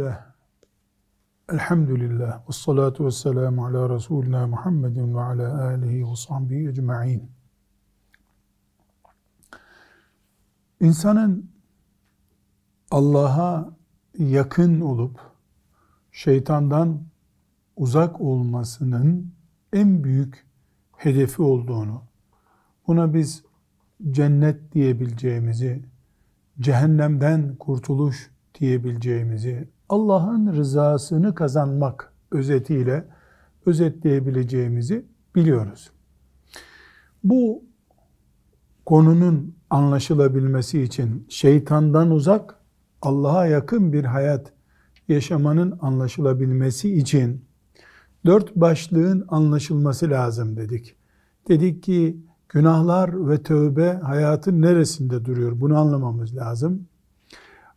Bismillah. Elhamdülillah. Ve salatu ve selamu ala Resulina Muhammedin ve ala alihi ve sahbihi ecma'in. İnsanın Allah'a yakın olup şeytandan uzak olmasının en büyük hedefi olduğunu, buna biz cennet diyebileceğimizi, cehennemden kurtuluş diyebileceğimizi, Allah'ın rızasını kazanmak özetiyle özetleyebileceğimizi biliyoruz. Bu konunun anlaşılabilmesi için şeytandan uzak, Allah'a yakın bir hayat yaşamanın anlaşılabilmesi için dört başlığın anlaşılması lazım dedik. Dedik ki günahlar ve tövbe hayatın neresinde duruyor? Bunu anlamamız lazım.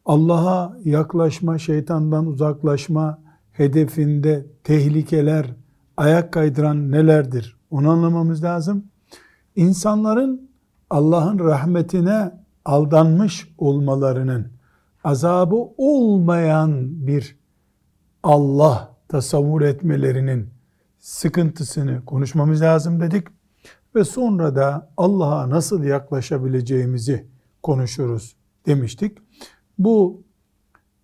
Allah'a yaklaşma, şeytandan uzaklaşma hedefinde tehlikeler, ayak kaydıran nelerdir? Onu anlamamız lazım. İnsanların Allah'ın rahmetine aldanmış olmalarının azabı olmayan bir Allah tasavvur etmelerinin sıkıntısını konuşmamız lazım dedik. Ve sonra da Allah'a nasıl yaklaşabileceğimizi konuşuruz demiştik. Bu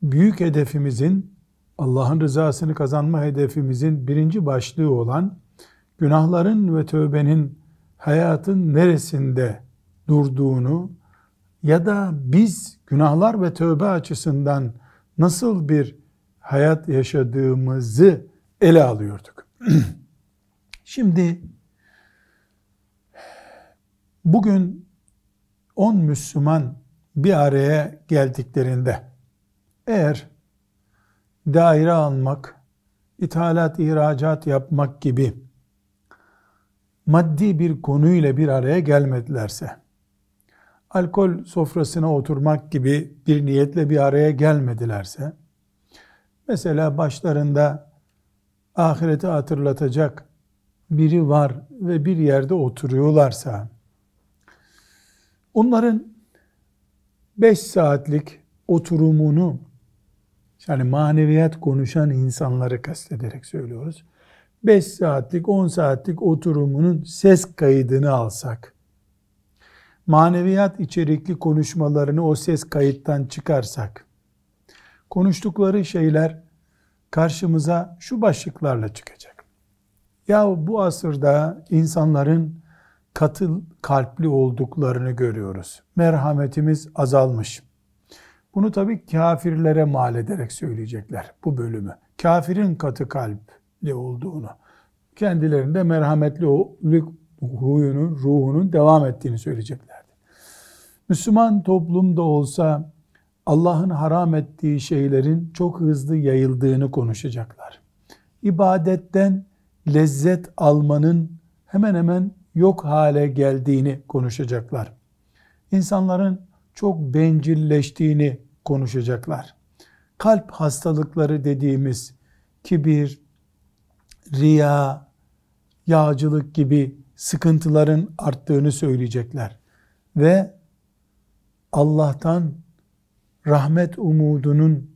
büyük hedefimizin Allah'ın rızasını kazanma hedefimizin birinci başlığı olan günahların ve tövbenin hayatın neresinde durduğunu ya da biz günahlar ve tövbe açısından nasıl bir hayat yaşadığımızı ele alıyorduk. Şimdi bugün 10 Müslüman bir araya geldiklerinde eğer daire almak, ithalat, ihracat yapmak gibi maddi bir konuyla bir araya gelmedilerse, alkol sofrasına oturmak gibi bir niyetle bir araya gelmedilerse, mesela başlarında ahireti hatırlatacak biri var ve bir yerde oturuyorlarsa, onların 5 saatlik oturumunu yani maneviyat konuşan insanları kastederek söylüyoruz. 5 saatlik 10 saatlik oturumunun ses kaydını alsak maneviyat içerikli konuşmalarını o ses kayıttan çıkarsak konuştukları şeyler karşımıza şu başlıklarla çıkacak. Ya bu asırda insanların katıl kalpli olduklarını görüyoruz. Merhametimiz azalmış. Bunu tabi kafirlere mal ederek söyleyecekler bu bölümü. Kafirin katı kalpli olduğunu, kendilerinde merhametli huyunun, ruhunun devam ettiğini söyleyeceklerdi. Müslüman toplumda olsa Allah'ın haram ettiği şeylerin çok hızlı yayıldığını konuşacaklar. İbadetten lezzet almanın hemen hemen yok hale geldiğini konuşacaklar. İnsanların çok bencilleştiğini konuşacaklar. Kalp hastalıkları dediğimiz kibir, riya, yağcılık gibi sıkıntıların arttığını söyleyecekler. Ve Allah'tan rahmet umudunun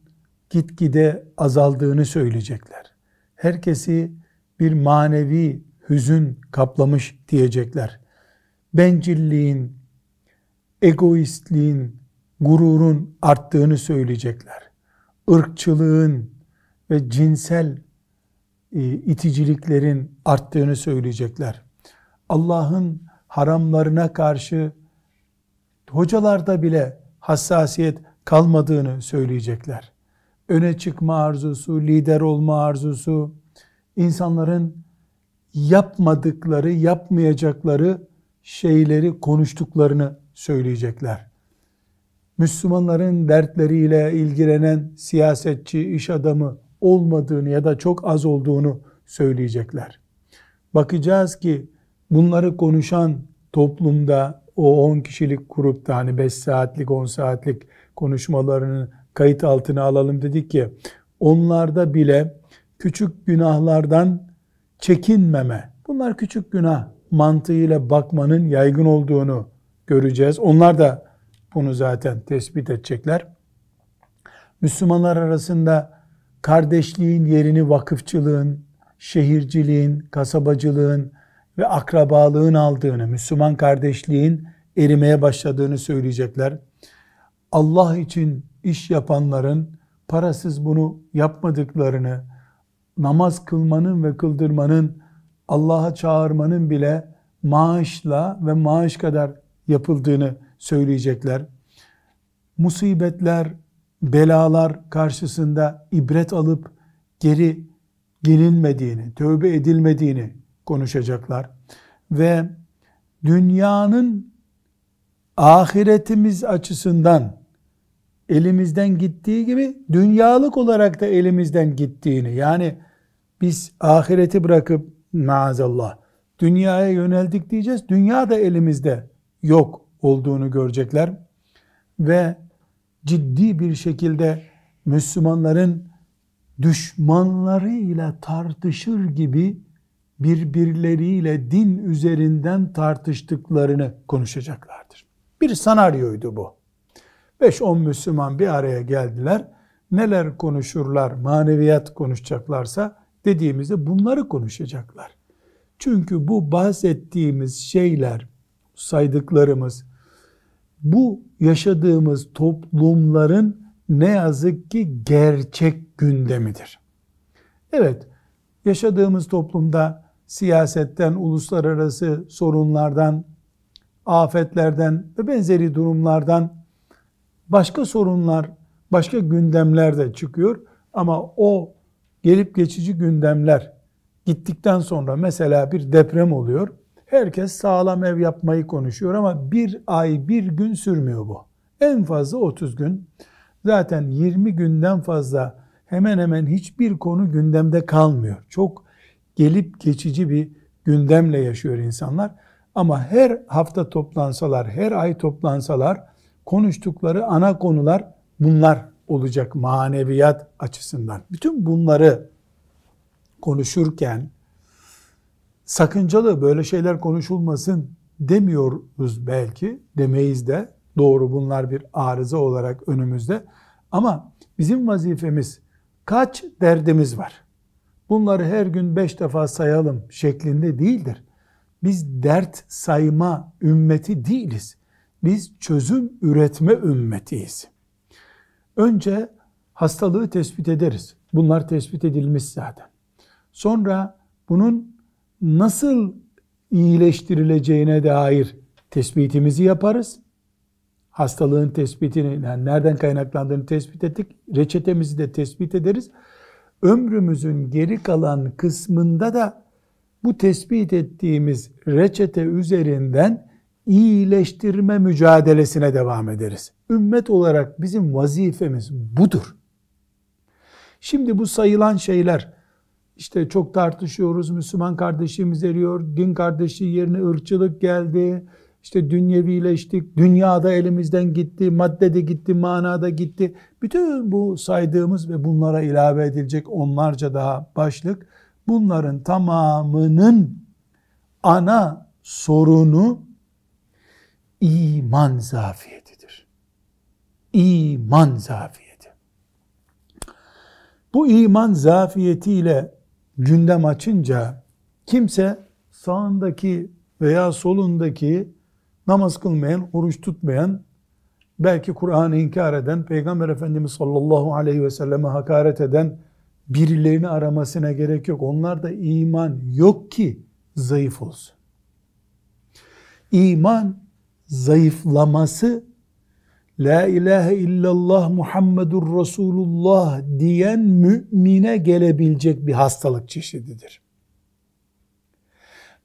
gitgide azaldığını söyleyecekler. Herkesi bir manevi hüzün kaplamış diyecekler. Bencilliğin, egoistliğin, gururun arttığını söyleyecekler. Irkçılığın ve cinsel e, iticiliklerin arttığını söyleyecekler. Allah'ın haramlarına karşı hocalarda bile hassasiyet kalmadığını söyleyecekler. Öne çıkma arzusu, lider olma arzusu, insanların yapmadıkları, yapmayacakları şeyleri konuştuklarını söyleyecekler. Müslümanların dertleriyle ilgilenen siyasetçi, iş adamı olmadığını ya da çok az olduğunu söyleyecekler. Bakacağız ki bunları konuşan toplumda o 10 kişilik grupta hani 5 saatlik 10 saatlik konuşmalarını kayıt altına alalım dedik ki onlarda bile küçük günahlardan çekinmeme. Bunlar küçük günah mantığıyla bakmanın yaygın olduğunu göreceğiz. Onlar da bunu zaten tespit edecekler. Müslümanlar arasında kardeşliğin yerini vakıfçılığın, şehirciliğin, kasabacılığın ve akrabalığın aldığını, Müslüman kardeşliğin erimeye başladığını söyleyecekler. Allah için iş yapanların parasız bunu yapmadıklarını, namaz kılmanın ve kıldırmanın, Allah'a çağırmanın bile maaşla ve maaş kadar yapıldığını söyleyecekler. Musibetler, belalar karşısında ibret alıp geri gelinmediğini, tövbe edilmediğini konuşacaklar. Ve dünyanın ahiretimiz açısından elimizden gittiği gibi dünyalık olarak da elimizden gittiğini yani biz ahireti bırakıp maazallah dünyaya yöneldik diyeceğiz. Dünya da elimizde yok olduğunu görecekler ve ciddi bir şekilde Müslümanların düşmanlarıyla tartışır gibi birbirleriyle din üzerinden tartıştıklarını konuşacaklardır. Bir senaryoydu bu. 5-10 Müslüman bir araya geldiler. Neler konuşurlar, maneviyat konuşacaklarsa dediğimizde bunları konuşacaklar. Çünkü bu bahsettiğimiz şeyler, saydıklarımız, bu yaşadığımız toplumların ne yazık ki gerçek gündemidir. Evet, yaşadığımız toplumda siyasetten, uluslararası sorunlardan, afetlerden ve benzeri durumlardan başka sorunlar, başka gündemler de çıkıyor. Ama o gelip geçici gündemler gittikten sonra mesela bir deprem oluyor. Herkes sağlam ev yapmayı konuşuyor ama bir ay, bir gün sürmüyor bu. En fazla 30 gün. Zaten 20 günden fazla hemen hemen hiçbir konu gündemde kalmıyor. Çok gelip geçici bir gündemle yaşıyor insanlar. Ama her hafta toplansalar, her ay toplansalar konuştukları ana konular bunlar olacak maneviyat açısından. Bütün bunları konuşurken sakıncalı böyle şeyler konuşulmasın demiyoruz belki, demeyiz de doğru bunlar bir arıza olarak önümüzde. Ama bizim vazifemiz kaç derdimiz var? Bunları her gün beş defa sayalım şeklinde değildir. Biz dert sayma ümmeti değiliz. Biz çözüm üretme ümmetiyiz. Önce hastalığı tespit ederiz. Bunlar tespit edilmiş zaten. Sonra bunun nasıl iyileştirileceğine dair tespitimizi yaparız. Hastalığın tespitini, yani nereden kaynaklandığını tespit ettik. Reçetemizi de tespit ederiz. Ömrümüzün geri kalan kısmında da bu tespit ettiğimiz reçete üzerinden iyileştirme mücadelesine devam ederiz. Ümmet olarak bizim vazifemiz budur. Şimdi bu sayılan şeyler işte çok tartışıyoruz. Müslüman kardeşimiz eriyor. Din kardeşi yerine ırkçılık geldi. İşte dünyevileştik. Dünyada elimizden gitti. Maddede gitti. Manada gitti. Bütün bu saydığımız ve bunlara ilave edilecek onlarca daha başlık bunların tamamının ana sorunu iman zafiyetidir. İman zafiyeti. Bu iman zafiyetiyle gündem açınca kimse sağındaki veya solundaki namaz kılmayan, oruç tutmayan, belki Kur'an'ı inkar eden, Peygamber Efendimiz sallallahu aleyhi ve selleme hakaret eden birilerini aramasına gerek yok. Onlarda iman yok ki zayıf olsun. İman zayıflaması La ilahe illallah Muhammedur Resulullah diyen mümine gelebilecek bir hastalık çeşididir.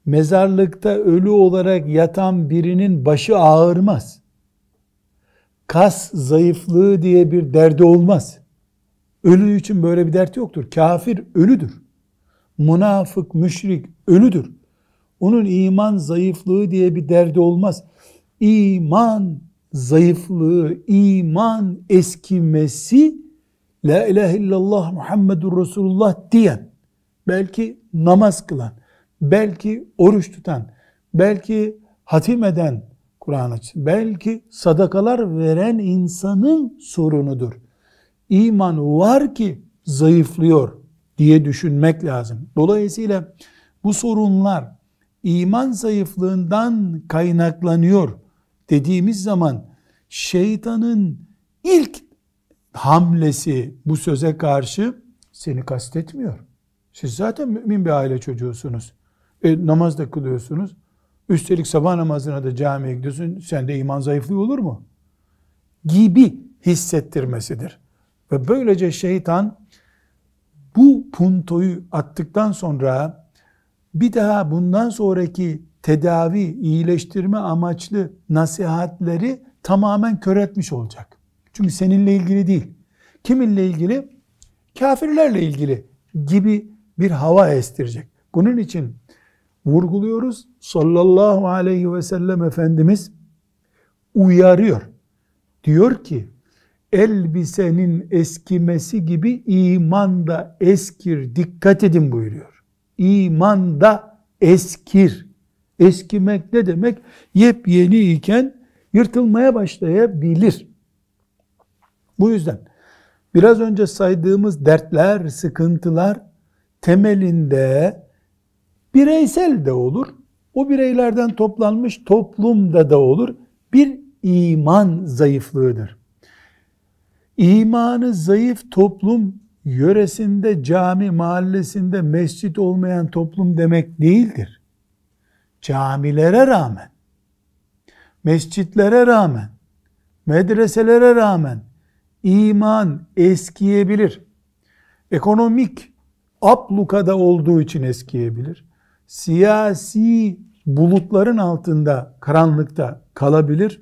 Mezarlıkta ölü olarak yatan birinin başı ağırmaz. Kas zayıflığı diye bir derdi olmaz. Ölü için böyle bir dert yoktur. Kafir ölüdür. Münafık, müşrik ölüdür. Onun iman zayıflığı diye bir derdi olmaz. İman zayıflığı, iman eskimesi La ilahe illallah Muhammedur Resulullah diyen, belki namaz kılan, belki oruç tutan, belki hatim eden Kur'an açın, belki sadakalar veren insanın sorunudur. iman var ki zayıflıyor diye düşünmek lazım. Dolayısıyla bu sorunlar iman zayıflığından kaynaklanıyor dediğimiz zaman şeytanın ilk hamlesi bu söze karşı seni kastetmiyor. Siz zaten mümin bir aile çocuğusunuz. E, namaz da kılıyorsunuz. Üstelik sabah namazına da camiye gidiyorsun. Sende iman zayıflığı olur mu? Gibi hissettirmesidir. Ve böylece şeytan bu puntoyu attıktan sonra bir daha bundan sonraki tedavi, iyileştirme amaçlı nasihatleri tamamen kör etmiş olacak. Çünkü seninle ilgili değil. Kiminle ilgili? Kafirlerle ilgili gibi bir hava estirecek. Bunun için vurguluyoruz. Sallallahu aleyhi ve sellem Efendimiz uyarıyor. Diyor ki elbisenin eskimesi gibi iman da eskir. Dikkat edin buyuruyor. İman da eskir. Eskimek ne demek? Yepyeni iken yırtılmaya başlayabilir. Bu yüzden biraz önce saydığımız dertler, sıkıntılar temelinde bireysel de olur. O bireylerden toplanmış toplumda da olur. Bir iman zayıflığıdır. İmanı zayıf toplum yöresinde cami mahallesinde mescit olmayan toplum demek değildir. Camilere rağmen, mescitlere rağmen, medreselere rağmen iman eskiyebilir. Ekonomik ablukada olduğu için eskiyebilir. Siyasi bulutların altında, karanlıkta kalabilir.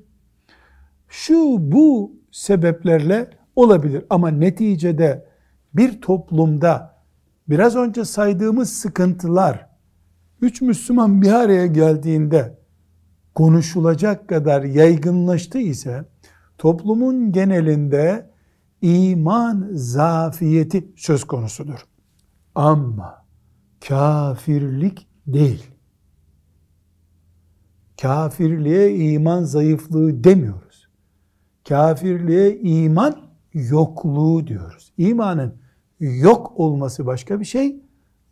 Şu bu sebeplerle olabilir ama neticede bir toplumda biraz önce saydığımız sıkıntılar üç Müslüman bir araya geldiğinde konuşulacak kadar yaygınlaştı ise toplumun genelinde iman zafiyeti söz konusudur. Ama kafirlik değil. Kafirliğe iman zayıflığı demiyoruz. Kafirliğe iman yokluğu diyoruz. İmanın yok olması başka bir şey,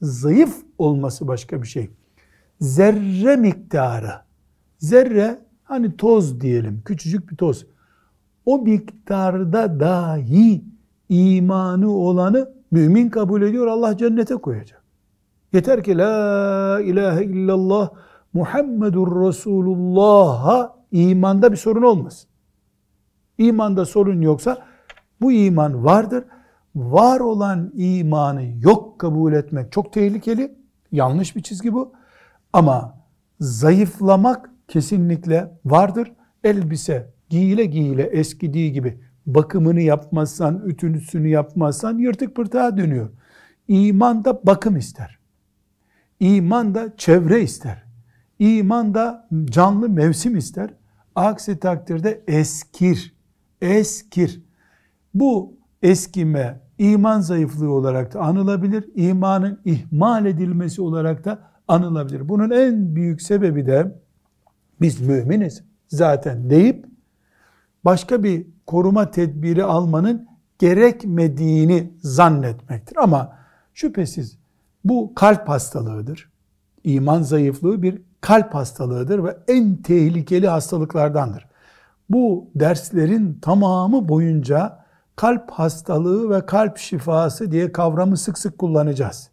zayıf olması başka bir şey. Zerre miktarı, zerre hani toz diyelim, küçücük bir toz. O miktarda dahi imanı olanı mümin kabul ediyor, Allah cennete koyacak. Yeter ki la ilahe illallah Muhammedur Resulullah'a imanda bir sorun olmasın. İmanda sorun yoksa bu iman vardır. Var olan imanı yok kabul etmek çok tehlikeli. Yanlış bir çizgi bu. Ama zayıflamak kesinlikle vardır. Elbise giyile giyile eskidiği gibi bakımını yapmazsan, ütüsünü yapmazsan yırtık pırtığa dönüyor. İman da bakım ister. İman da çevre ister. İman da canlı mevsim ister. Aksi takdirde eskir. Eskir. Bu eskime iman zayıflığı olarak da anılabilir. İmanın ihmal edilmesi olarak da anılabilir. Bunun en büyük sebebi de biz müminiz zaten deyip başka bir koruma tedbiri almanın gerekmediğini zannetmektir. Ama şüphesiz bu kalp hastalığıdır. İman zayıflığı bir kalp hastalığıdır ve en tehlikeli hastalıklardandır. Bu derslerin tamamı boyunca kalp hastalığı ve kalp şifası diye kavramı sık sık kullanacağız.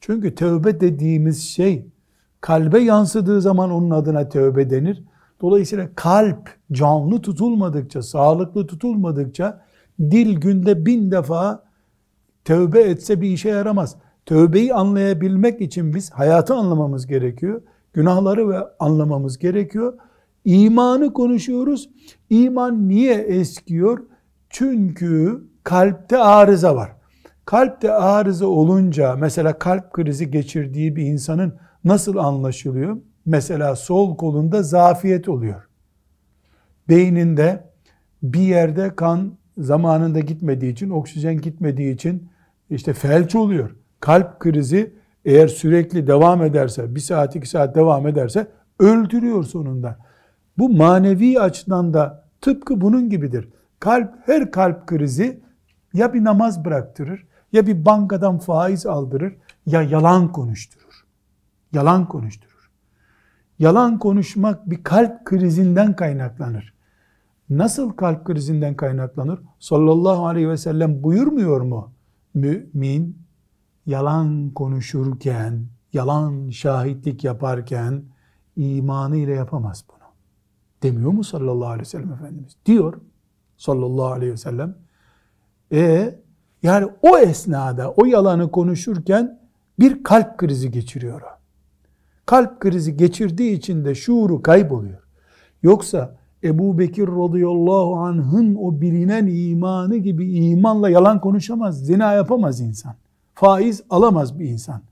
Çünkü tövbe dediğimiz şey kalbe yansıdığı zaman onun adına tövbe denir. Dolayısıyla kalp canlı tutulmadıkça, sağlıklı tutulmadıkça dil günde bin defa tövbe etse bir işe yaramaz. Tövbeyi anlayabilmek için biz hayatı anlamamız gerekiyor. Günahları ve anlamamız gerekiyor. İmanı konuşuyoruz. İman niye eskiyor? Çünkü kalpte arıza var. Kalpte arıza olunca mesela kalp krizi geçirdiği bir insanın nasıl anlaşılıyor? Mesela sol kolunda zafiyet oluyor. Beyninde bir yerde kan zamanında gitmediği için, oksijen gitmediği için işte felç oluyor. Kalp krizi eğer sürekli devam ederse, bir saat iki saat devam ederse öldürüyor sonunda. Bu manevi açıdan da tıpkı bunun gibidir. Kalp, her kalp krizi Ya bir namaz bıraktırır, ya bir bankadan faiz aldırır, ya yalan konuşturur. Yalan konuşturur. Yalan konuşmak bir kalp krizinden kaynaklanır. Nasıl kalp krizinden kaynaklanır? Sallallahu aleyhi ve sellem buyurmuyor mu? Mümin yalan konuşurken, yalan şahitlik yaparken imanı ile yapamaz bunu. Demiyor mu sallallahu aleyhi ve sellem Efendimiz? Diyor sallallahu aleyhi ve sellem. E yani o esnada o yalanı konuşurken bir kalp krizi geçiriyor o. Kalp krizi geçirdiği için de şuuru kayboluyor. Yoksa Ebu Bekir radıyallahu anh'ın o bilinen imanı gibi imanla yalan konuşamaz, zina yapamaz insan. Faiz alamaz bir insan.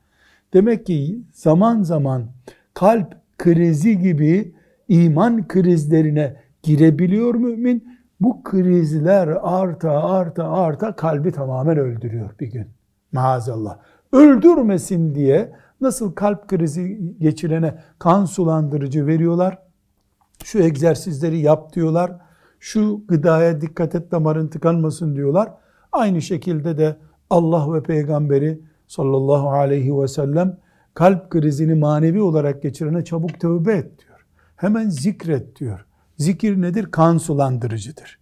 Demek ki zaman zaman kalp krizi gibi iman krizlerine girebiliyor mümin. Bu krizler arta arta arta kalbi tamamen öldürüyor bir gün. Maazallah. Öldürmesin diye nasıl kalp krizi geçirene kan sulandırıcı veriyorlar. Şu egzersizleri yap diyorlar. Şu gıdaya dikkat et damarın tıkanmasın diyorlar. Aynı şekilde de Allah ve peygamberi sallallahu aleyhi ve sellem kalp krizini manevi olarak geçirene çabuk tövbe et diyor. Hemen zikret diyor. Zikir nedir? Kan sulandırıcıdır.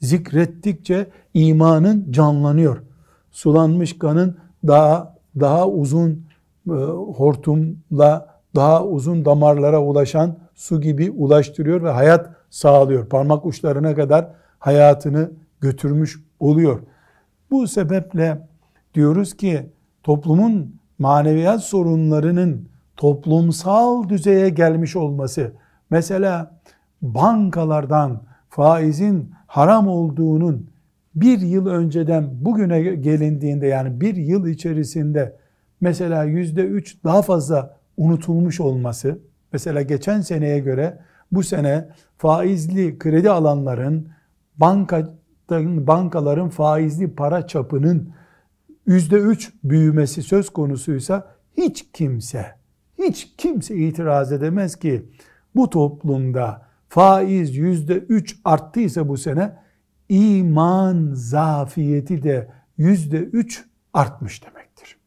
Zikrettikçe imanın canlanıyor. Sulanmış kanın daha daha uzun e, hortumla daha uzun damarlara ulaşan su gibi ulaştırıyor ve hayat sağlıyor. Parmak uçlarına kadar hayatını götürmüş oluyor. Bu sebeple diyoruz ki toplumun maneviyat sorunlarının toplumsal düzeye gelmiş olması, mesela bankalardan faizin haram olduğunun bir yıl önceden bugüne gelindiğinde yani bir yıl içerisinde mesela yüzde üç daha fazla unutulmuş olması, mesela geçen seneye göre bu sene faizli kredi alanların banka bankaların faizli para çapının yüzde üç büyümesi söz konusuysa hiç kimse, hiç kimse itiraz edemez ki bu toplumda faiz yüzde üç arttıysa bu sene iman zafiyeti de yüzde üç artmış demektir.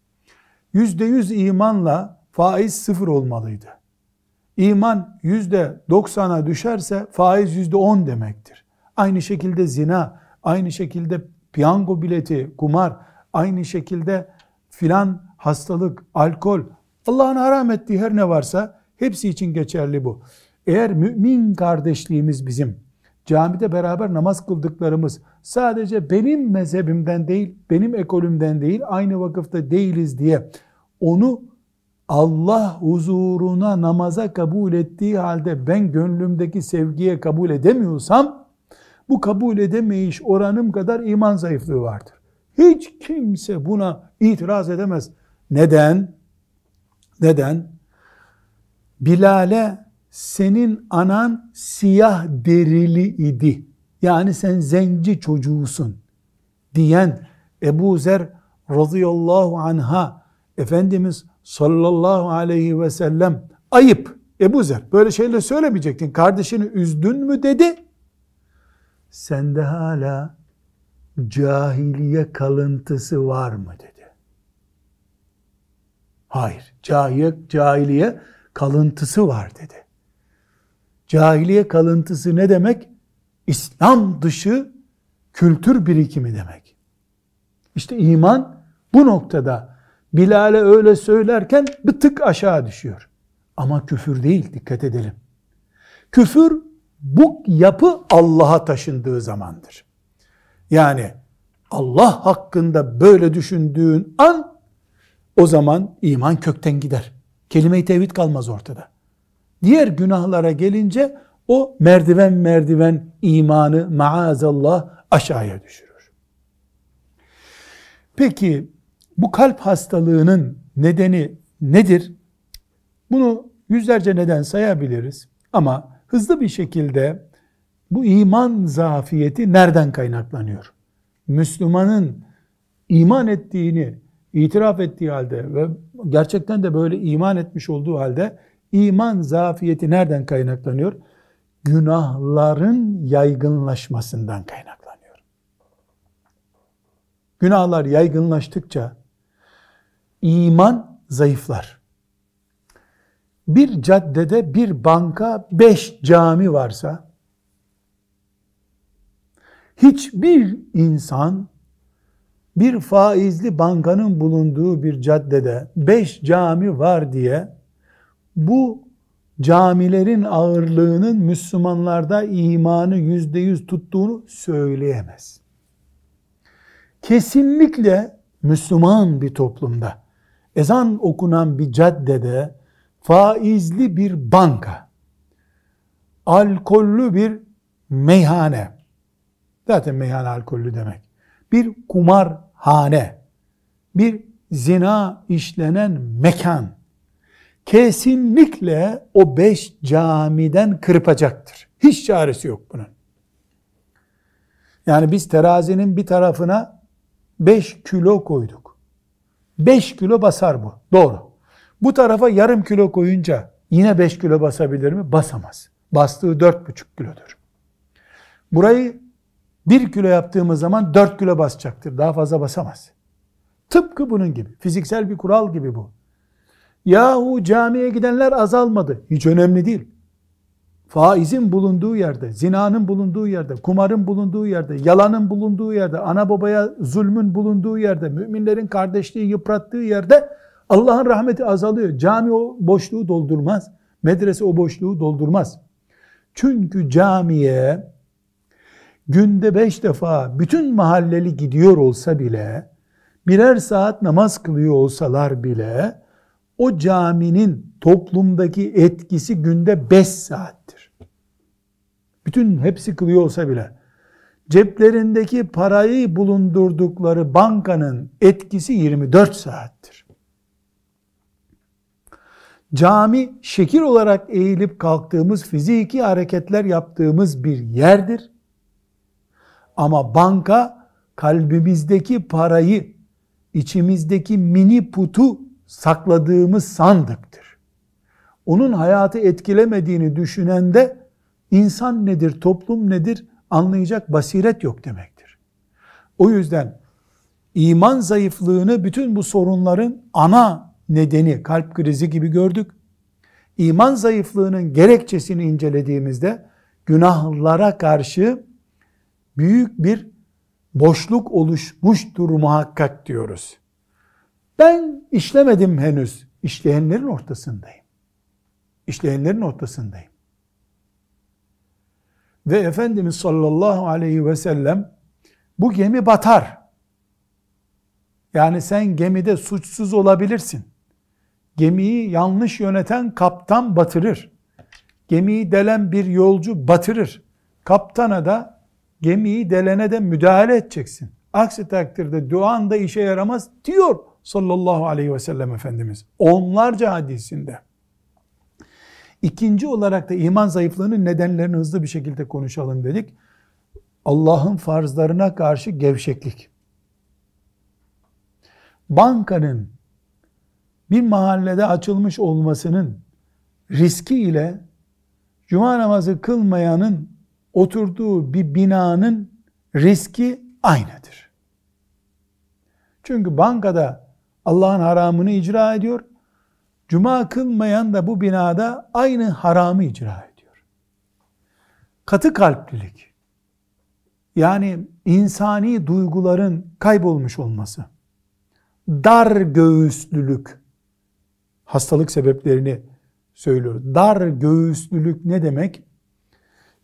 Yüzde yüz imanla faiz sıfır olmalıydı. İman yüzde doksana düşerse faiz yüzde on demektir. Aynı şekilde zina, aynı şekilde piyango bileti, kumar, aynı şekilde filan hastalık, alkol, Allah'ın haram ettiği her ne varsa hepsi için geçerli bu. Eğer mümin kardeşliğimiz bizim, camide beraber namaz kıldıklarımız sadece benim mezhebimden değil, benim ekolümden değil, aynı vakıfta değiliz diye onu Allah huzuruna namaza kabul ettiği halde ben gönlümdeki sevgiye kabul edemiyorsam bu kabul edemeyiş oranım kadar iman zayıflığı vardır. Hiç kimse buna itiraz edemez. Neden? Neden? Bilal'e senin anan siyah derili idi. Yani sen zenci çocuğusun diyen Ebu Zer radıyallahu anha Efendimiz sallallahu aleyhi ve sellem ayıp Ebu Zer böyle şeyler söylemeyecektin kardeşini üzdün mü dedi sende hala cahiliye kalıntısı var mı dedi. Hayır, cahiliye, cahiliye kalıntısı var dedi. Cahiliye kalıntısı ne demek? İslam dışı kültür birikimi demek. İşte iman bu noktada Bilal'e öyle söylerken bir tık aşağı düşüyor. Ama küfür değil, dikkat edelim. Küfür bu yapı Allah'a taşındığı zamandır. Yani Allah hakkında böyle düşündüğün an o zaman iman kökten gider. Kelime-i tevhid kalmaz ortada. Diğer günahlara gelince o merdiven merdiven imanı maazallah aşağıya düşürür. Peki bu kalp hastalığının nedeni nedir? Bunu yüzlerce neden sayabiliriz ama hızlı bir şekilde bu iman zafiyeti nereden kaynaklanıyor? Müslümanın iman ettiğini itiraf ettiği halde ve gerçekten de böyle iman etmiş olduğu halde iman zafiyeti nereden kaynaklanıyor? Günahların yaygınlaşmasından kaynaklanıyor. günahlar yaygınlaştıkça iman zayıflar. Bir caddede bir banka, beş cami varsa hiçbir insan bir faizli bankanın bulunduğu bir caddede beş cami var diye bu camilerin ağırlığının Müslümanlarda imanı yüzde yüz tuttuğunu söyleyemez. Kesinlikle Müslüman bir toplumda ezan okunan bir caddede faizli bir banka, alkollü bir meyhane, zaten meyhane alkollü demek, bir kumarhane, bir zina işlenen mekan, kesinlikle o beş camiden kırpacaktır. Hiç çaresi yok bunun. Yani biz terazinin bir tarafına beş kilo koyduk. Beş kilo basar bu. Doğru. Bu tarafa yarım kilo koyunca yine beş kilo basabilir mi? Basamaz. Bastığı dört buçuk kilodur. Burayı bir kilo yaptığımız zaman dört kilo basacaktır. Daha fazla basamaz. Tıpkı bunun gibi. Fiziksel bir kural gibi bu. Yahu camiye gidenler azalmadı. Hiç önemli değil. Faizin bulunduğu yerde, zinanın bulunduğu yerde, kumarın bulunduğu yerde, yalanın bulunduğu yerde, ana babaya zulmün bulunduğu yerde, müminlerin kardeşliği yıprattığı yerde Allah'ın rahmeti azalıyor. Cami o boşluğu doldurmaz. Medrese o boşluğu doldurmaz. Çünkü camiye günde beş defa bütün mahalleli gidiyor olsa bile, birer saat namaz kılıyor olsalar bile, o caminin toplumdaki etkisi günde 5 saattir. Bütün hepsi kılıyor olsa bile ceplerindeki parayı bulundurdukları bankanın etkisi 24 saattir. Cami şekil olarak eğilip kalktığımız fiziki hareketler yaptığımız bir yerdir. Ama banka kalbimizdeki parayı, içimizdeki mini putu sakladığımız sandıktır. Onun hayatı etkilemediğini düşünen de insan nedir, toplum nedir anlayacak basiret yok demektir. O yüzden iman zayıflığını bütün bu sorunların ana nedeni kalp krizi gibi gördük. İman zayıflığının gerekçesini incelediğimizde günahlara karşı büyük bir boşluk oluşmuştur muhakkak diyoruz. Ben işlemedim henüz. İşleyenlerin ortasındayım. İşleyenlerin ortasındayım. Ve Efendimiz sallallahu aleyhi ve sellem bu gemi batar. Yani sen gemide suçsuz olabilirsin. Gemiyi yanlış yöneten kaptan batırır. Gemiyi delen bir yolcu batırır. Kaptana da gemiyi delene de müdahale edeceksin. Aksi takdirde duan da işe yaramaz diyor sallallahu aleyhi ve sellem Efendimiz. Onlarca hadisinde. İkinci olarak da iman zayıflığının nedenlerini hızlı bir şekilde konuşalım dedik. Allah'ın farzlarına karşı gevşeklik. Bankanın bir mahallede açılmış olmasının riski ile cuma namazı kılmayanın oturduğu bir binanın riski aynıdır. Çünkü bankada Allah'ın haramını icra ediyor. Cuma kılmayan da bu binada aynı haramı icra ediyor. Katı kalplilik. Yani insani duyguların kaybolmuş olması. Dar göğüslülük. Hastalık sebeplerini söylüyor. Dar göğüslülük ne demek?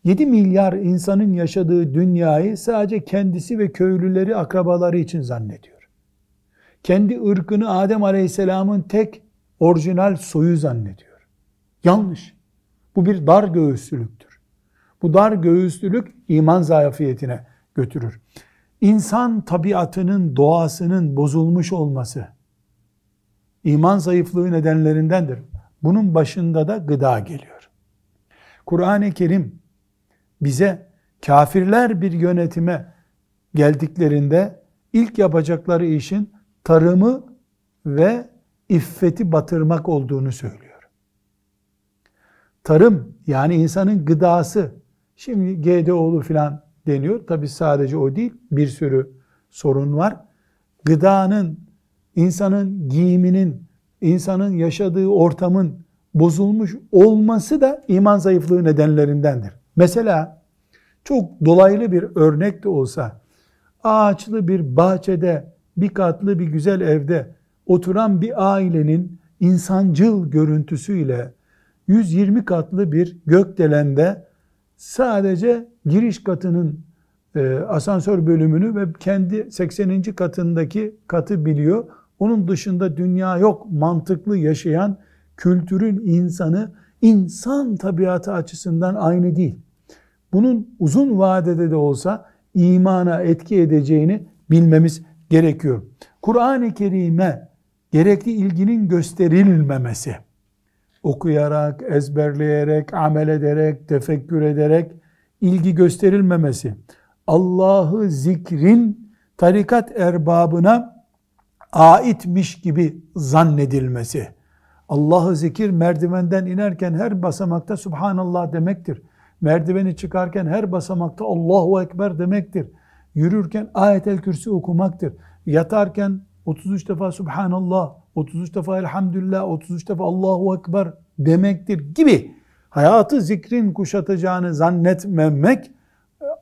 7 milyar insanın yaşadığı dünyayı sadece kendisi ve köylüleri, akrabaları için zannediyor kendi ırkını Adem Aleyhisselam'ın tek orijinal soyu zannediyor. Yanlış. Bu bir dar göğüslülüktür. Bu dar göğüslülük iman zayıfiyetine götürür. İnsan tabiatının, doğasının bozulmuş olması iman zayıflığı nedenlerindendir. Bunun başında da gıda geliyor. Kur'an-ı Kerim bize kafirler bir yönetime geldiklerinde ilk yapacakları işin tarımı ve iffeti batırmak olduğunu söylüyor. Tarım yani insanın gıdası, şimdi GDO'lu filan deniyor. Tabi sadece o değil, bir sürü sorun var. gıdanın, insanın giyiminin, insanın yaşadığı ortamın bozulmuş olması da iman zayıflığı nedenlerindendir. Mesela çok dolaylı bir örnek de olsa ağaçlı bir bahçede bir katlı bir güzel evde oturan bir ailenin insancıl görüntüsüyle 120 katlı bir gökdelende sadece giriş katının e, asansör bölümünü ve kendi 80. katındaki katı biliyor. Onun dışında dünya yok mantıklı yaşayan kültürün insanı insan tabiatı açısından aynı değil. Bunun uzun vadede de olsa imana etki edeceğini bilmemiz gerekiyor. Kur'an-ı Kerim'e gerekli ilginin gösterilmemesi, okuyarak, ezberleyerek, amel ederek, tefekkür ederek ilgi gösterilmemesi, Allah'ı zikrin tarikat erbabına aitmiş gibi zannedilmesi, Allah'ı zikir merdivenden inerken her basamakta Subhanallah demektir. Merdiveni çıkarken her basamakta Allahu Ekber demektir. Yürürken ayet-el kürsi okumaktır. Yatarken 33 defa Subhanallah, 33 defa Elhamdülillah, 33 defa Allahu Ekber demektir gibi hayatı zikrin kuşatacağını zannetmemek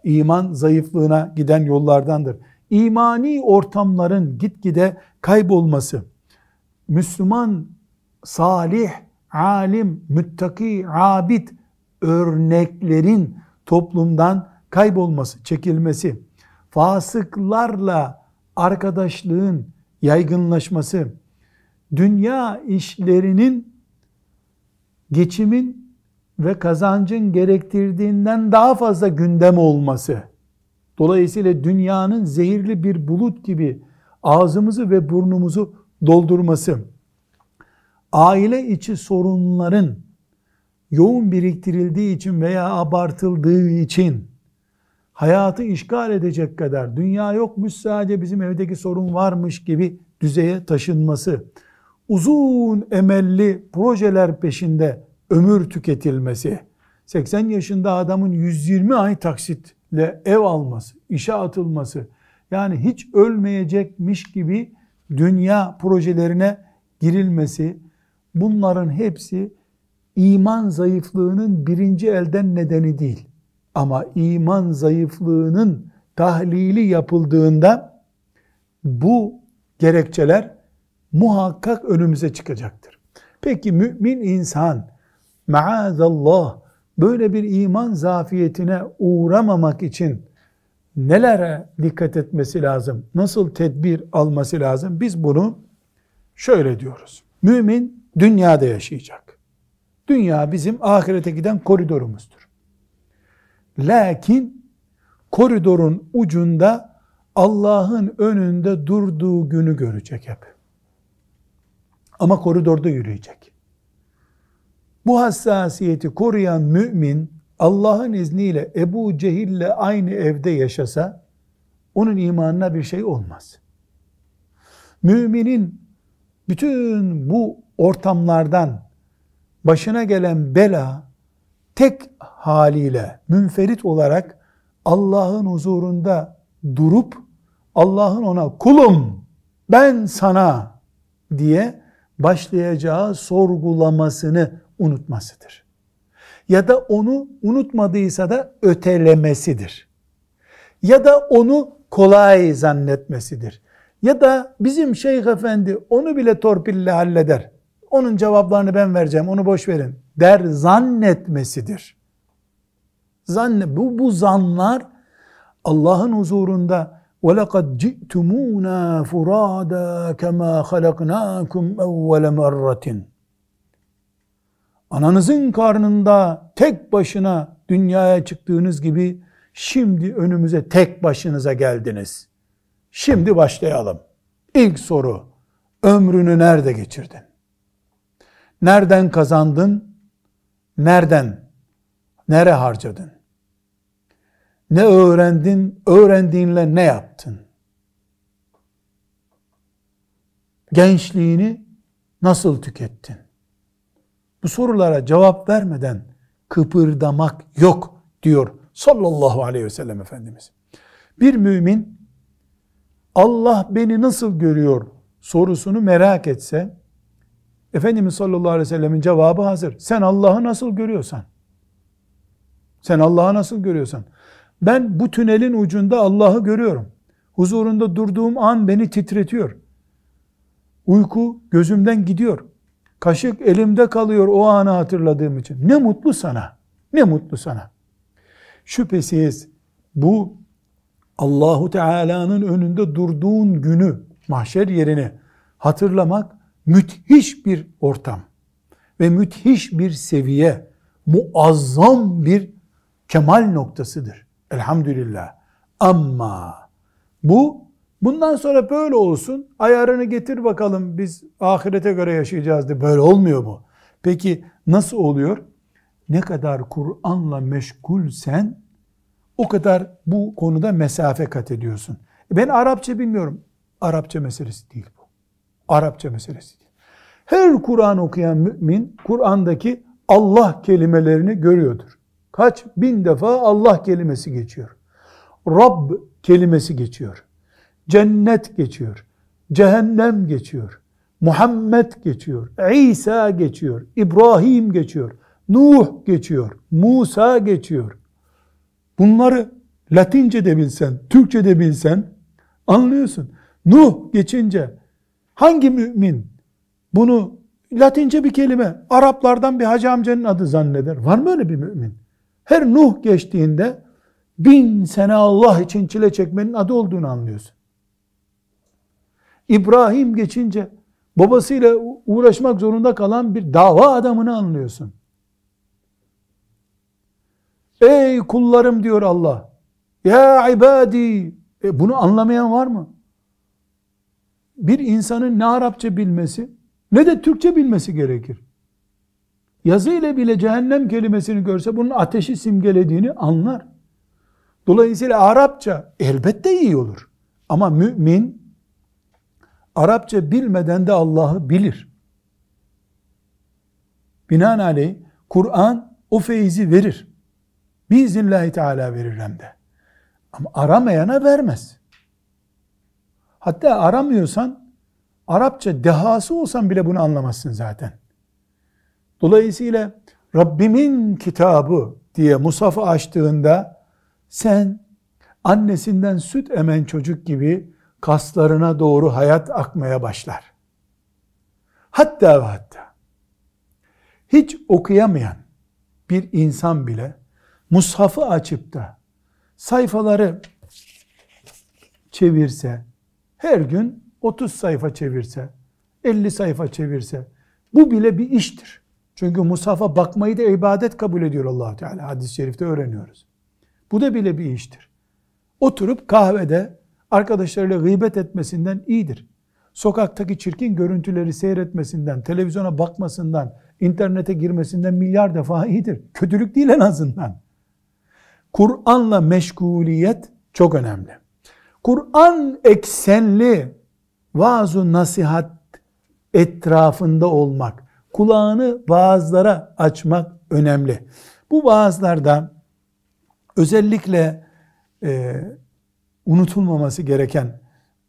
iman zayıflığına giden yollardandır. İmani ortamların gitgide kaybolması, Müslüman, salih, alim, müttaki, abid örneklerin toplumdan kaybolması, çekilmesi, fasıklarla arkadaşlığın yaygınlaşması, dünya işlerinin geçimin ve kazancın gerektirdiğinden daha fazla gündem olması, dolayısıyla dünyanın zehirli bir bulut gibi ağzımızı ve burnumuzu doldurması, aile içi sorunların yoğun biriktirildiği için veya abartıldığı için hayatı işgal edecek kadar dünya yokmuş sadece bizim evdeki sorun varmış gibi düzeye taşınması, uzun emelli projeler peşinde ömür tüketilmesi, 80 yaşında adamın 120 ay taksitle ev alması, işe atılması, yani hiç ölmeyecekmiş gibi dünya projelerine girilmesi, bunların hepsi iman zayıflığının birinci elden nedeni değil. Ama iman zayıflığının tahlili yapıldığında bu gerekçeler muhakkak önümüze çıkacaktır. Peki mümin insan maazallah böyle bir iman zafiyetine uğramamak için nelere dikkat etmesi lazım? Nasıl tedbir alması lazım? Biz bunu şöyle diyoruz. Mümin dünyada yaşayacak. Dünya bizim ahirete giden koridorumuzdur. Lakin koridorun ucunda Allah'ın önünde durduğu günü görecek hep. Ama koridorda yürüyecek. Bu hassasiyeti koruyan mümin Allah'ın izniyle Ebu Cehil'le aynı evde yaşasa onun imanına bir şey olmaz. Müminin bütün bu ortamlardan başına gelen bela tek haliyle münferit olarak Allah'ın huzurunda durup Allah'ın ona kulum ben sana diye başlayacağı sorgulamasını unutmasıdır. Ya da onu unutmadıysa da ötelemesidir. Ya da onu kolay zannetmesidir. Ya da bizim şeyh efendi onu bile torpille halleder. Onun cevaplarını ben vereceğim, onu boş verin der zannetmesidir. Zanne, bu, bu zanlar Allah'ın huzurunda وَلَقَدْ جِئْتُمُونَا فُرَادًا كَمَا خَلَقْنَاكُمْ اَوَّلَ مَرَّةٍ Ananızın karnında tek başına dünyaya çıktığınız gibi şimdi önümüze tek başınıza geldiniz. Şimdi başlayalım. İlk soru, ömrünü nerede geçirdin? Nereden kazandın? Nereden? Nere harcadın? Ne öğrendin? Öğrendiğinle ne yaptın? Gençliğini nasıl tükettin? Bu sorulara cevap vermeden kıpırdamak yok diyor sallallahu aleyhi ve sellem Efendimiz. Bir mümin Allah beni nasıl görüyor sorusunu merak etse, Efendimiz sallallahu aleyhi ve sellemin cevabı hazır. Sen Allah'ı nasıl görüyorsan, sen Allah'ı nasıl görüyorsan, ben bu tünelin ucunda Allah'ı görüyorum. Huzurunda durduğum an beni titretiyor. Uyku gözümden gidiyor. Kaşık elimde kalıyor o anı hatırladığım için. Ne mutlu sana. Ne mutlu sana. Şüphesiz bu Allahu Teala'nın önünde durduğun günü, mahşer yerini hatırlamak müthiş bir ortam ve müthiş bir seviye, muazzam bir kemal noktasıdır. Elhamdülillah. Ama bu bundan sonra böyle olsun. Ayarını getir bakalım biz ahirete göre yaşayacağız diye. Böyle olmuyor bu. Peki nasıl oluyor? Ne kadar Kur'an'la meşgulsen o kadar bu konuda mesafe kat ediyorsun. Ben Arapça bilmiyorum. Arapça meselesi değil bu. Arapça meselesi değil. Her Kur'an okuyan mümin Kur'an'daki Allah kelimelerini görüyordur. Kaç bin defa Allah kelimesi geçiyor. Rabb kelimesi geçiyor. Cennet geçiyor. Cehennem geçiyor. Muhammed geçiyor. İsa geçiyor. İbrahim geçiyor. Nuh geçiyor. Musa geçiyor. Bunları Latince de bilsen, Türkçe de bilsen anlıyorsun. Nuh geçince hangi mümin bunu Latince bir kelime Araplardan bir hacı amcanın adı zanneder. Var mı öyle bir mümin? Her Nuh geçtiğinde bin sene Allah için çile çekmenin adı olduğunu anlıyorsun. İbrahim geçince babasıyla uğraşmak zorunda kalan bir dava adamını anlıyorsun. Ey kullarım diyor Allah. Ya ibadi. E bunu anlamayan var mı? Bir insanın ne Arapça bilmesi ne de Türkçe bilmesi gerekir. Yazı ile bile cehennem kelimesini görse bunun ateşi simgelediğini anlar. Dolayısıyla Arapça elbette iyi olur. Ama mümin Arapça bilmeden de Allah'ı bilir. Binaenaleyh Kur'an o feyzi verir. Biiznillahü Teala verir hem de. Ama aramayana vermez. Hatta aramıyorsan Arapça dehası olsan bile bunu anlamazsın zaten. Dolayısıyla Rabbimin kitabı diye Musaf'ı açtığında sen annesinden süt emen çocuk gibi kaslarına doğru hayat akmaya başlar. Hatta ve hatta hiç okuyamayan bir insan bile mushafı açıp da sayfaları çevirse, her gün 30 sayfa çevirse, 50 sayfa çevirse, bu bile bir iştir. Çünkü mushafa bakmayı da ibadet kabul ediyor allah Teala. Hadis-i şerifte öğreniyoruz. Bu da bile bir iştir. Oturup kahvede arkadaşlarıyla gıybet etmesinden iyidir. Sokaktaki çirkin görüntüleri seyretmesinden, televizyona bakmasından, internete girmesinden milyar defa iyidir. Kötülük değil en azından. Kur'an'la meşguliyet çok önemli. Kur'an eksenli vaaz nasihat etrafında olmak, kulağını vaazlara açmak önemli. Bu vaazlarda özellikle e, unutulmaması gereken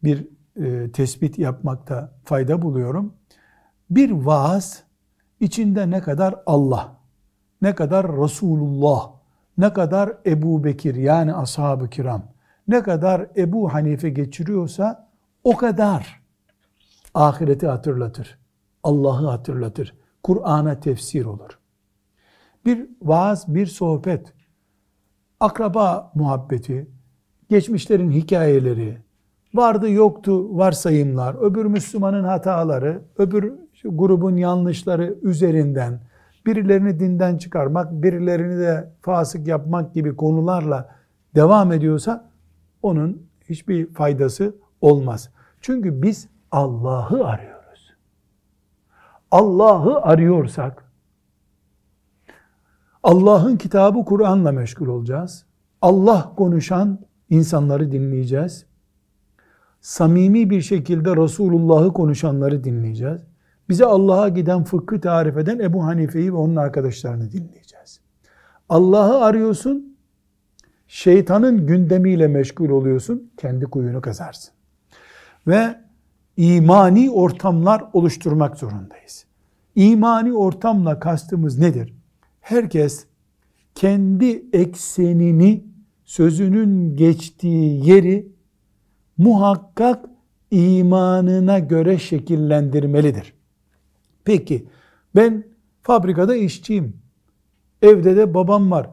bir e, tespit yapmakta fayda buluyorum. Bir vaaz içinde ne kadar Allah, ne kadar Resulullah, ne kadar Ebu Bekir yani ashab-ı kiram, ne kadar Ebu Hanife geçiriyorsa o kadar ahireti hatırlatır. Allah'ı hatırlatır. Kur'an'a tefsir olur. Bir vaaz, bir sohbet, akraba muhabbeti, geçmişlerin hikayeleri, vardı yoktu varsayımlar, öbür Müslümanın hataları, öbür grubun yanlışları üzerinden birilerini dinden çıkarmak, birilerini de fasık yapmak gibi konularla devam ediyorsa onun hiçbir faydası olmaz. Çünkü biz Allah'ı arıyoruz. Allah'ı arıyorsak Allah'ın kitabı Kur'an'la meşgul olacağız. Allah konuşan insanları dinleyeceğiz. Samimi bir şekilde Resulullah'ı konuşanları dinleyeceğiz. Bize Allah'a giden fıkhı tarif eden Ebu Hanife'yi ve onun arkadaşlarını dinleyeceğiz. Allah'ı arıyorsun, şeytanın gündemiyle meşgul oluyorsun, kendi kuyunu kazarsın. ve imani ortamlar oluşturmak zorundayız. İmani ortamla kastımız nedir? Herkes kendi eksenini, sözünün geçtiği yeri muhakkak imanına göre şekillendirmelidir. Peki ben fabrikada işçiyim. Evde de babam var.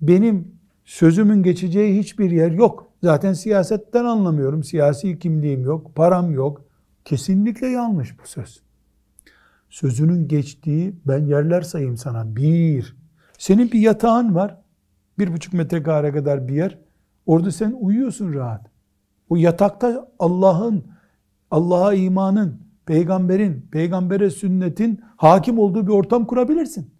Benim sözümün geçeceği hiçbir yer yok. Zaten siyasetten anlamıyorum. Siyasi kimliğim yok, param yok. Kesinlikle yanlış bu söz. Sözünün geçtiği ben yerler sayayım sana. Bir, senin bir yatağın var. Bir buçuk metrekare kadar bir yer. Orada sen uyuyorsun rahat. O yatakta Allah'ın, Allah'a imanın, peygamberin, peygambere sünnetin hakim olduğu bir ortam kurabilirsin.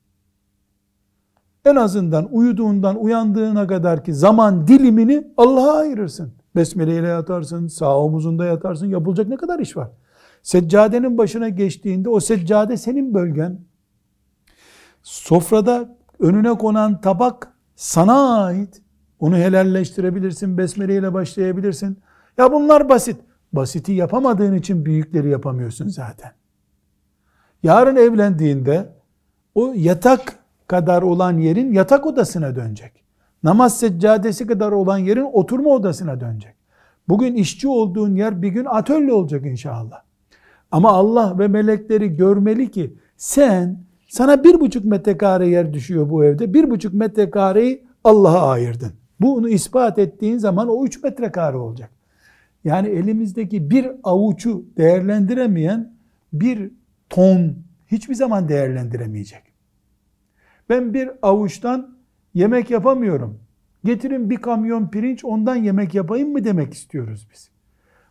En azından uyuduğundan uyandığına kadar ki zaman dilimini Allah'a ayırırsın. Besmele ile yatarsın, sağ omuzunda yatarsın. Yapılacak ne kadar iş var. Seccadenin başına geçtiğinde o seccade senin bölgen. Sofrada önüne konan tabak sana ait. Onu helalleştirebilirsin, besmele ile başlayabilirsin. Ya bunlar basit. Basiti yapamadığın için büyükleri yapamıyorsun zaten. Yarın evlendiğinde o yatak kadar olan yerin yatak odasına dönecek. Namaz seccadesi kadar olan yerin oturma odasına dönecek. Bugün işçi olduğun yer bir gün atölye olacak inşallah. Ama Allah ve melekleri görmeli ki sen sana bir buçuk metrekare yer düşüyor bu evde. Bir buçuk metrekareyi Allah'a ayırdın. Bunu ispat ettiğin zaman o üç metrekare olacak. Yani elimizdeki bir avuçu değerlendiremeyen bir ton hiçbir zaman değerlendiremeyecek. Ben bir avuçtan yemek yapamıyorum. Getirin bir kamyon pirinç ondan yemek yapayım mı demek istiyoruz biz.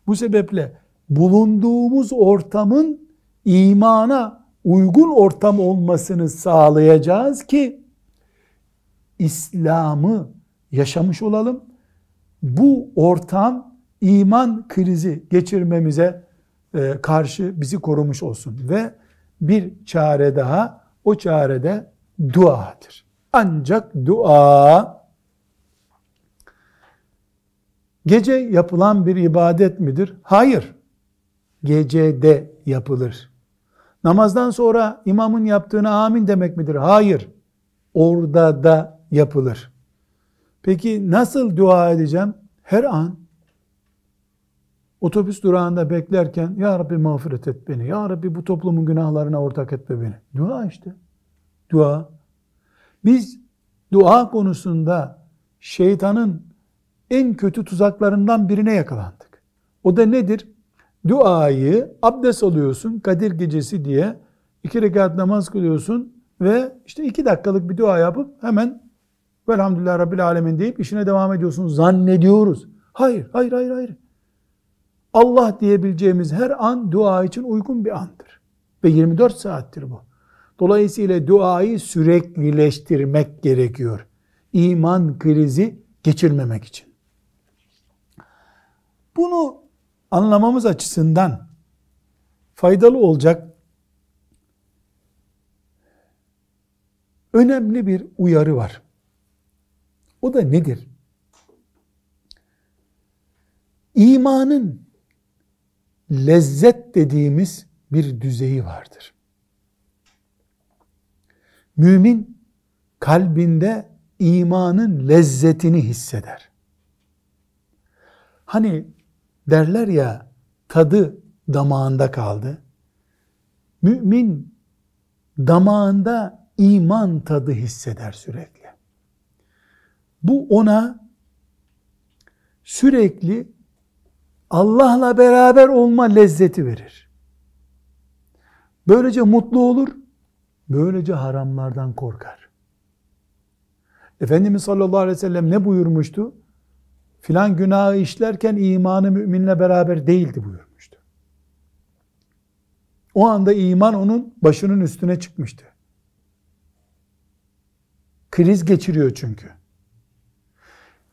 Bu sebeple bulunduğumuz ortamın imana uygun ortam olmasını sağlayacağız ki İslam'ı yaşamış olalım. Bu ortam iman krizi geçirmemize e, karşı bizi korumuş olsun ve bir çare daha o çarede duadır. Ancak dua gece yapılan bir ibadet midir? Hayır. Gecede yapılır. Namazdan sonra imamın yaptığına amin demek midir? Hayır. Orada da yapılır. Peki nasıl dua edeceğim? Her an otobüs durağında beklerken Ya Rabbi mağfiret et beni. Ya Rabbi bu toplumun günahlarına ortak etme beni. Dua işte. Dua. Biz dua konusunda şeytanın en kötü tuzaklarından birine yakalandık. O da nedir? Duayı abdest alıyorsun Kadir gecesi diye iki rekat namaz kılıyorsun ve işte iki dakikalık bir dua yapıp hemen velhamdülillah Rabbil Alemin deyip işine devam ediyorsun zannediyoruz. Hayır, hayır, hayır, hayır. Allah diyebileceğimiz her an dua için uygun bir andır. Ve 24 saattir bu. Dolayısıyla duayı süreklileştirmek gerekiyor. İman krizi geçirmemek için. Bunu anlamamız açısından faydalı olacak önemli bir uyarı var. O da nedir? İmanın lezzet dediğimiz bir düzeyi vardır. Mümin kalbinde imanın lezzetini hisseder. Hani derler ya tadı damağında kaldı. Mümin damağında iman tadı hisseder sürekli. Bu ona sürekli Allah'la beraber olma lezzeti verir. Böylece mutlu olur, böylece haramlardan korkar. Efendimiz sallallahu aleyhi ve sellem ne buyurmuştu? Filan günahı işlerken imanı müminle beraber değildi buyurmuştu. O anda iman onun başının üstüne çıkmıştı. Kriz geçiriyor çünkü.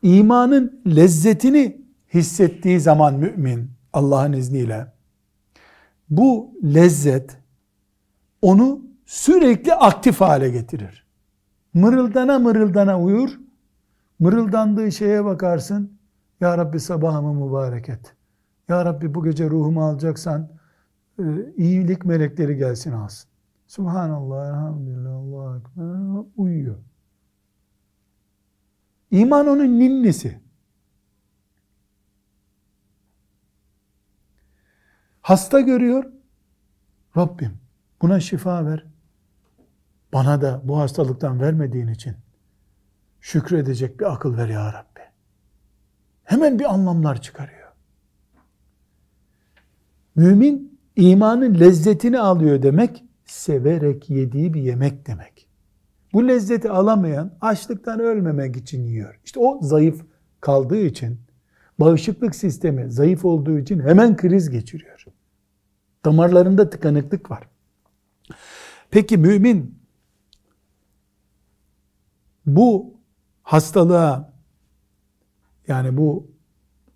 İmanın lezzetini hissettiği zaman mümin Allah'ın izniyle bu lezzet onu sürekli aktif hale getirir. Mırıldana mırıldana uyur. Mırıldandığı şeye bakarsın. Ya Rabbi sabahımı mübarek et. Ya Rabbi bu gece ruhumu alacaksan e, iyilik melekleri gelsin alsın. Subhanallah, elhamdülillah, Allahu Ekber, uyuyor. İman onun ninnisi. Hasta görüyor. Rabbim buna şifa ver. Bana da bu hastalıktan vermediğin için şükredecek bir akıl ver ya Rabbi. Hemen bir anlamlar çıkarıyor. Mümin imanın lezzetini alıyor demek, severek yediği bir yemek demek. Bu lezzeti alamayan açlıktan ölmemek için yiyor. İşte o zayıf kaldığı için, bağışıklık sistemi zayıf olduğu için hemen kriz geçiriyor. Damarlarında tıkanıklık var. Peki mümin bu hastalığa yani bu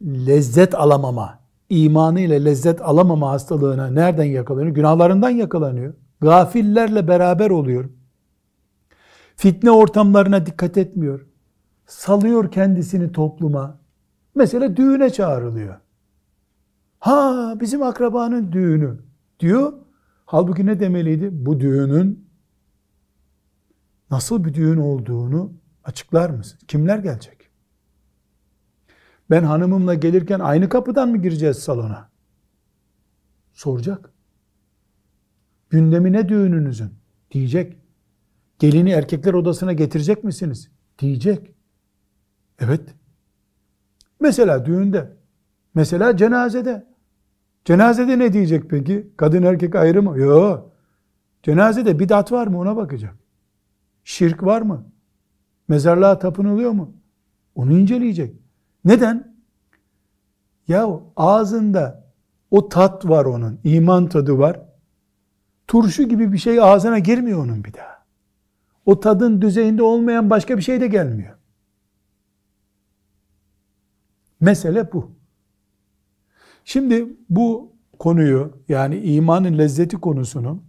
lezzet alamama, imanı ile lezzet alamama hastalığına nereden yakalanıyor? Günahlarından yakalanıyor. Gafillerle beraber oluyor. Fitne ortamlarına dikkat etmiyor. Salıyor kendisini topluma. Mesela düğüne çağrılıyor. Ha bizim akrabanın düğünü diyor. Halbuki ne demeliydi? Bu düğünün nasıl bir düğün olduğunu açıklar mısın? Kimler gelecek? Ben hanımımla gelirken aynı kapıdan mı gireceğiz salona? Soracak. Gündemi ne düğününüzün? Diyecek. Gelini erkekler odasına getirecek misiniz? Diyecek. Evet. Mesela düğünde. Mesela cenazede. Cenazede ne diyecek peki? Kadın erkek ayrı mı? Yok. Cenazede bidat var mı ona bakacak. Şirk var mı? Mezarlığa tapınılıyor mu? Onu inceleyecek. Neden? Ya ağzında o tat var onun, iman tadı var. Turşu gibi bir şey ağzına girmiyor onun bir daha. O tadın düzeyinde olmayan başka bir şey de gelmiyor. Mesele bu. Şimdi bu konuyu yani imanın lezzeti konusunu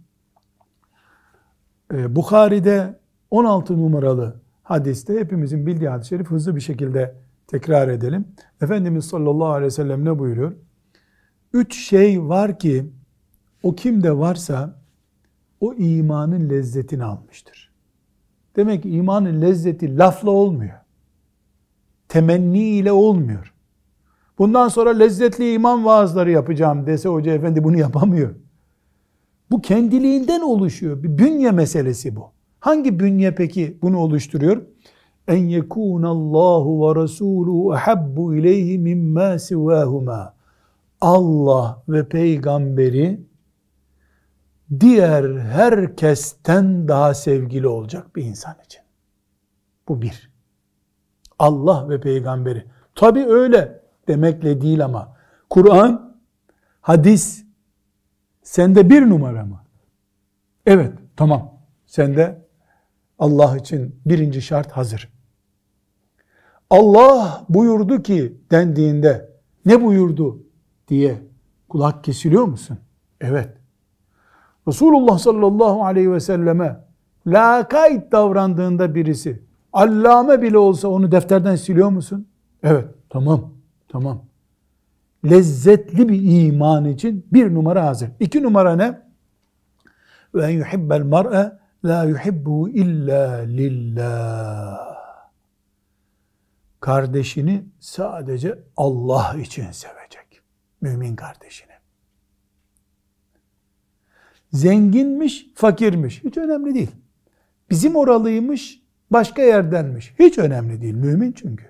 e, Bukhari'de 16 numaralı hadiste hepimizin bildiği hadis-i şerif hızlı bir şekilde tekrar edelim. Efendimiz sallallahu aleyhi ve sellem ne buyuruyor? Üç şey var ki o kimde varsa o imanın lezzetini almıştır. Demek ki imanın lezzeti lafla olmuyor. Temenni ile olmuyor. Bundan sonra lezzetli iman vaazları yapacağım dese hoca efendi bunu yapamıyor. Bu kendiliğinden oluşuyor. Bir bünye meselesi bu. Hangi bünye peki bunu oluşturuyor? En yekunallahu ve rasuluhu ahabbu ileyhi mimma sivahuma. Allah ve peygamberi diğer herkesten daha sevgili olacak bir insan için. Bu bir. Allah ve peygamberi. Tabi öyle demekle değil ama Kur'an, hadis sende bir numara mı? Evet, tamam. Sende Allah için birinci şart hazır. Allah buyurdu ki dendiğinde ne buyurdu diye kulak kesiliyor musun? Evet. Resulullah sallallahu aleyhi ve selleme lakayt davrandığında birisi allame bile olsa onu defterden siliyor musun? Evet. Tamam. Tamam. Lezzetli bir iman için bir numara hazır. İki numara ne? Ve en yuhibbel mar'e la yuhibbu illa lillah. Kardeşini sadece Allah için sevecek. Mümin kardeşini. Zenginmiş, fakirmiş. Hiç önemli değil. Bizim oralıymış, başka yerdenmiş. Hiç önemli değil. Mümin çünkü.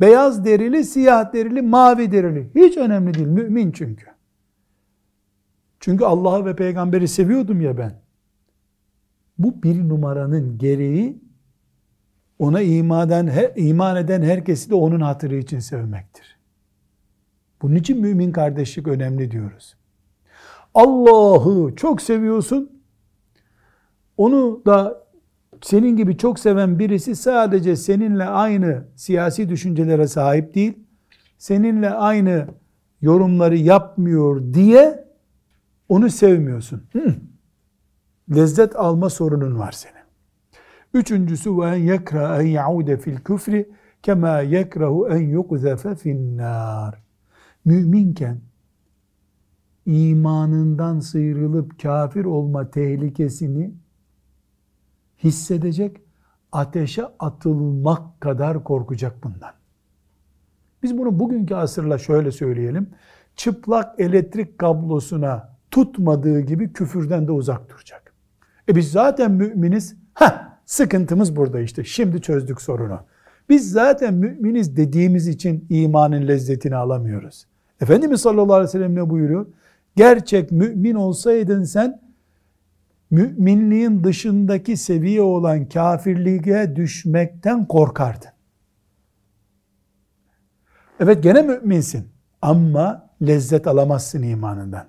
Beyaz derili, siyah derili, mavi derili. Hiç önemli değil. Mümin çünkü. Çünkü Allah'ı ve peygamberi seviyordum ya ben. Bu bir numaranın gereği ona iman iman eden herkesi de onun hatırı için sevmektir. Bunun için mümin kardeşlik önemli diyoruz. Allah'ı çok seviyorsun. Onu da senin gibi çok seven birisi sadece seninle aynı siyasi düşüncelere sahip değil, seninle aynı yorumları yapmıyor diye onu sevmiyorsun. Hı. Lezzet alma sorunun var senin. Üçüncüsü ve en yekra en yaude fil küfri kema yekrahu en yukzefe finnar. Müminken imanından sıyrılıp kafir olma tehlikesini hissedecek, ateşe atılmak kadar korkacak bundan. Biz bunu bugünkü asırla şöyle söyleyelim. Çıplak elektrik kablosuna tutmadığı gibi küfürden de uzak duracak. E biz zaten müminiz. Ha, sıkıntımız burada işte. Şimdi çözdük sorunu. Biz zaten müminiz dediğimiz için imanın lezzetini alamıyoruz. Efendimiz sallallahu aleyhi ve sellem ne buyuruyor? Gerçek mümin olsaydın sen müminliğin dışındaki seviye olan kafirliğe düşmekten korkardın. Evet gene müminsin ama lezzet alamazsın imanından.